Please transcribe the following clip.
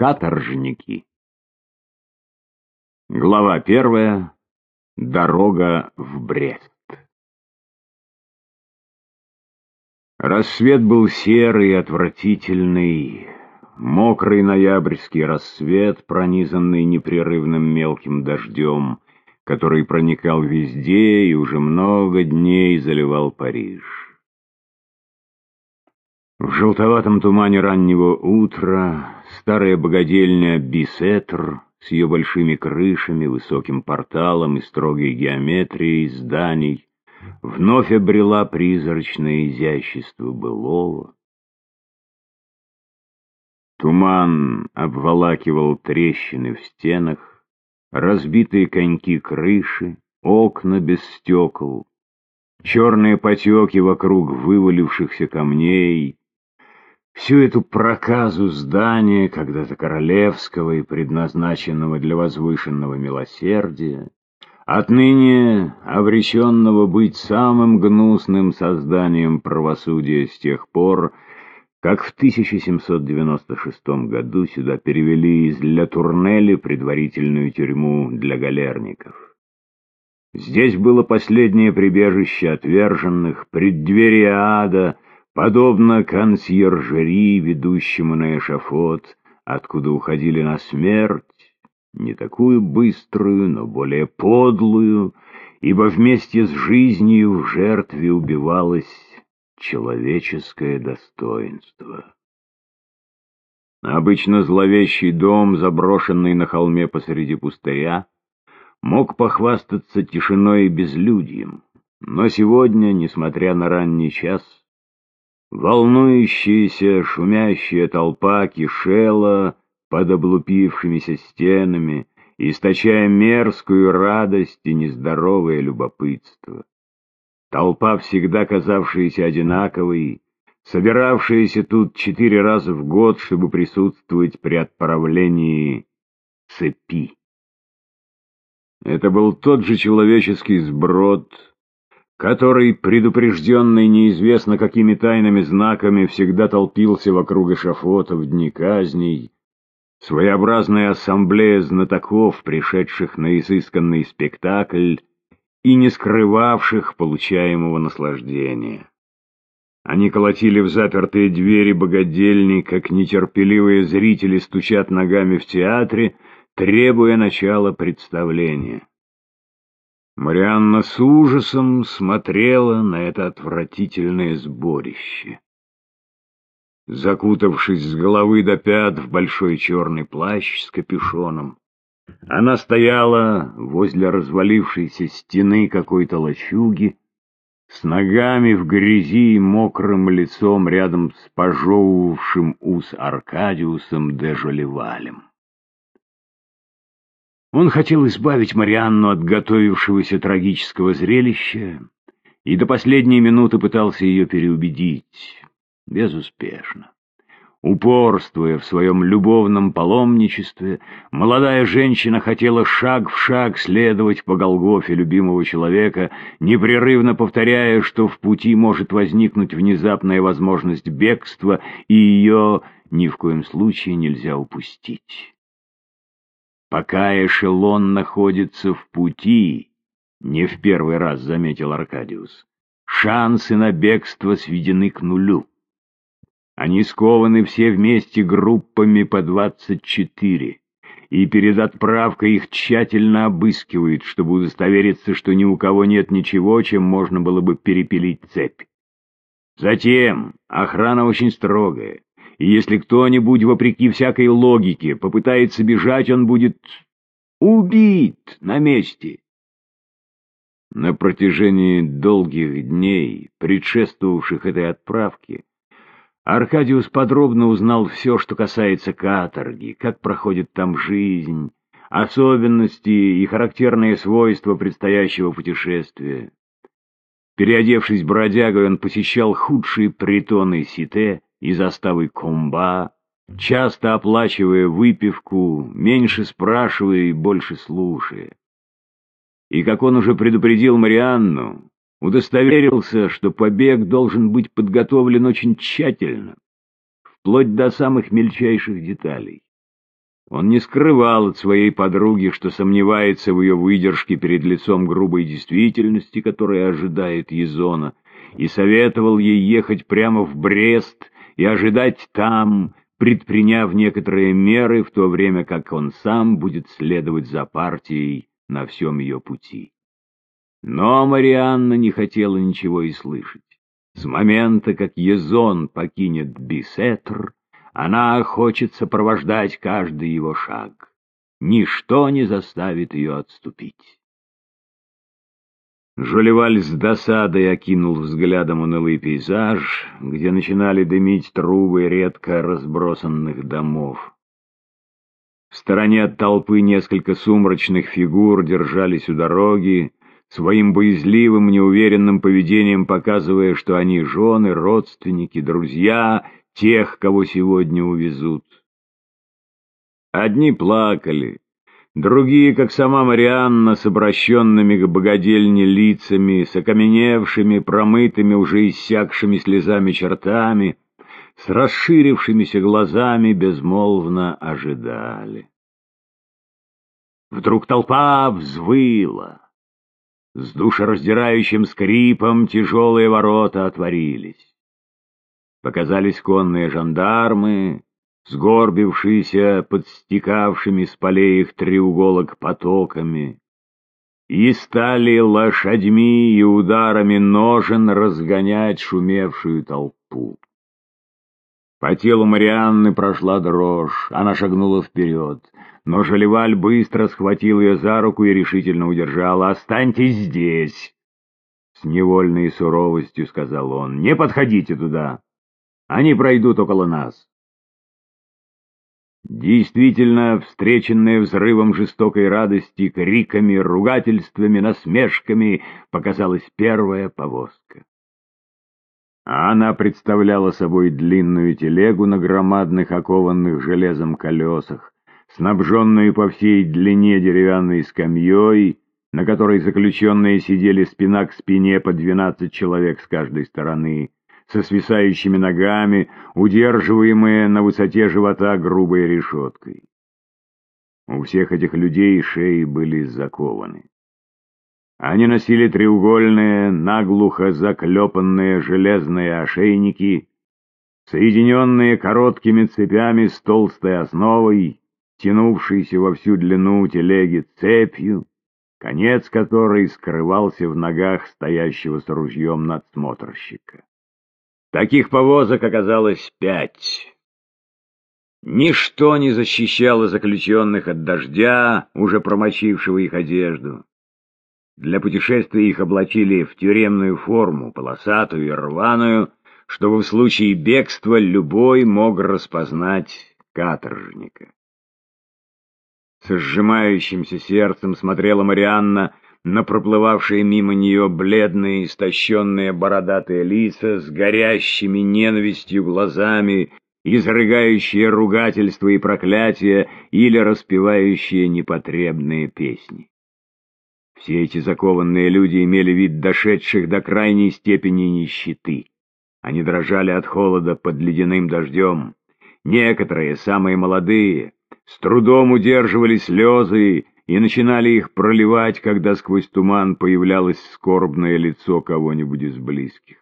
Каторжники. Глава первая. Дорога в Брест. Рассвет был серый отвратительный, мокрый ноябрьский рассвет, пронизанный непрерывным мелким дождем, который проникал везде и уже много дней заливал Париж. В желтоватом тумане раннего утра старая богадельня Бисетр с ее большими крышами, высоким порталом и строгой геометрией зданий вновь обрела призрачное изящество былого. Туман обволакивал трещины в стенах, разбитые коньки крыши, окна без стекол, черные потеки вокруг вывалившихся камней, Всю эту проказу здания, когда-то королевского и предназначенного для возвышенного милосердия, отныне обреченного быть самым гнусным созданием правосудия с тех пор, как в 1796 году сюда перевели из Ля Турнели предварительную тюрьму для галерников. Здесь было последнее прибежище отверженных, преддверие ада — Подобно консьержери, ведущему на эшафот, откуда уходили на смерть, не такую быструю, но более подлую, ибо вместе с жизнью в жертве убивалось человеческое достоинство. Обычно зловещий дом, заброшенный на холме посреди пустыря, мог похвастаться тишиной и безлюдьем, но сегодня, несмотря на ранний час, Волнующаяся, шумящая толпа кишела под облупившимися стенами, источая мерзкую радость и нездоровое любопытство. Толпа, всегда казавшаяся одинаковой, собиравшаяся тут четыре раза в год, чтобы присутствовать при отправлении цепи. Это был тот же человеческий сброд, который, предупрежденный неизвестно какими тайными знаками, всегда толпился вокруг эшафота в дни казней, своеобразная ассамблея знатоков, пришедших на изысканный спектакль и не скрывавших получаемого наслаждения. Они колотили в запертые двери богадельни, как нетерпеливые зрители стучат ногами в театре, требуя начала представления. Марианна с ужасом смотрела на это отвратительное сборище. Закутавшись с головы до пят в большой черный плащ с капюшоном, она стояла возле развалившейся стены какой-то лачуги, с ногами в грязи и мокрым лицом рядом с пожевывавшим ус Аркадиусом де Жолевалем. Он хотел избавить Марианну от готовившегося трагического зрелища и до последней минуты пытался ее переубедить. Безуспешно. Упорствуя в своем любовном паломничестве, молодая женщина хотела шаг в шаг следовать по Голгофе любимого человека, непрерывно повторяя, что в пути может возникнуть внезапная возможность бегства, и ее ни в коем случае нельзя упустить. Пока эшелон находится в пути, не в первый раз заметил Аркадиус, шансы на бегство сведены к нулю. Они скованы все вместе группами по двадцать четыре, и перед отправкой их тщательно обыскивают, чтобы удостовериться, что ни у кого нет ничего, чем можно было бы перепилить цепь. Затем охрана очень строгая, и если кто-нибудь, вопреки всякой логике, попытается бежать, он будет убит на месте. На протяжении долгих дней, предшествовавших этой отправке, Аркадиус подробно узнал все, что касается каторги, как проходит там жизнь, особенности и характерные свойства предстоящего путешествия. Переодевшись бродягой, он посещал худшие притоны Сите, и заставы комба, часто оплачивая выпивку, меньше спрашивая и больше слушая. И, как он уже предупредил Марианну, удостоверился, что побег должен быть подготовлен очень тщательно, вплоть до самых мельчайших деталей. Он не скрывал от своей подруги, что сомневается в ее выдержке перед лицом грубой действительности, которая ожидает Езона, и советовал ей ехать прямо в Брест и ожидать там, предприняв некоторые меры, в то время как он сам будет следовать за партией на всем ее пути. Но Марианна не хотела ничего и слышать. С момента, как Езон покинет Бисетр, она хочет сопровождать каждый его шаг. Ничто не заставит ее отступить. Жолеваль с досадой окинул взглядом унылый пейзаж, где начинали дымить трубы редко разбросанных домов. В стороне от толпы несколько сумрачных фигур держались у дороги, своим боязливым, неуверенным поведением показывая, что они жены, родственники, друзья тех, кого сегодня увезут. Одни плакали, другие, как сама Марианна, с обращенными к богадельне лицами, с окаменевшими, промытыми, уже иссякшими слезами чертами, с расширившимися глазами безмолвно ожидали. Вдруг толпа взвыла. С душераздирающим скрипом тяжелые ворота отворились. Показались конные жандармы, сгорбившиеся под стекавшими с полей их треуголок потоками, и стали лошадьми и ударами ножен разгонять шумевшую толпу. По телу Марианны прошла дрожь, она шагнула вперед, но Жалеваль быстро схватил ее за руку и решительно удержал. «Останьтесь здесь!» С невольной суровостью сказал он. «Не подходите туда! Они пройдут около нас!» Действительно, встреченная взрывом жестокой радости, криками, ругательствами, насмешками, показалась первая повозка. Она представляла собой длинную телегу на громадных окованных железом колесах, снабженную по всей длине деревянной скамьей, на которой заключенные сидели спина к спине по двенадцать человек с каждой стороны, со свисающими ногами, удерживаемые на высоте живота грубой решеткой. У всех этих людей шеи были закованы. Они носили треугольные, наглухо заклепанные железные ошейники, соединенные короткими цепями с толстой основой, тянувшейся во всю длину телеги цепью, конец которой скрывался в ногах стоящего с ружьем надсмотрщика. Таких повозок оказалось пять. Ничто не защищало заключенных от дождя, уже промочившего их одежду. Для путешествия их облачили в тюремную форму, полосатую и рваную, чтобы в случае бегства любой мог распознать каторжника. С сжимающимся сердцем смотрела Марианна на проплывавшие мимо нее бледные, истощенные бородатые лица с горящими ненавистью глазами, изрыгающие ругательства и проклятия или распевающие непотребные песни. Все эти закованные люди имели вид дошедших до крайней степени нищеты. Они дрожали от холода под ледяным дождем. Некоторые, самые молодые, с трудом удерживали слезы и начинали их проливать, когда сквозь туман появлялось скорбное лицо кого-нибудь из близких.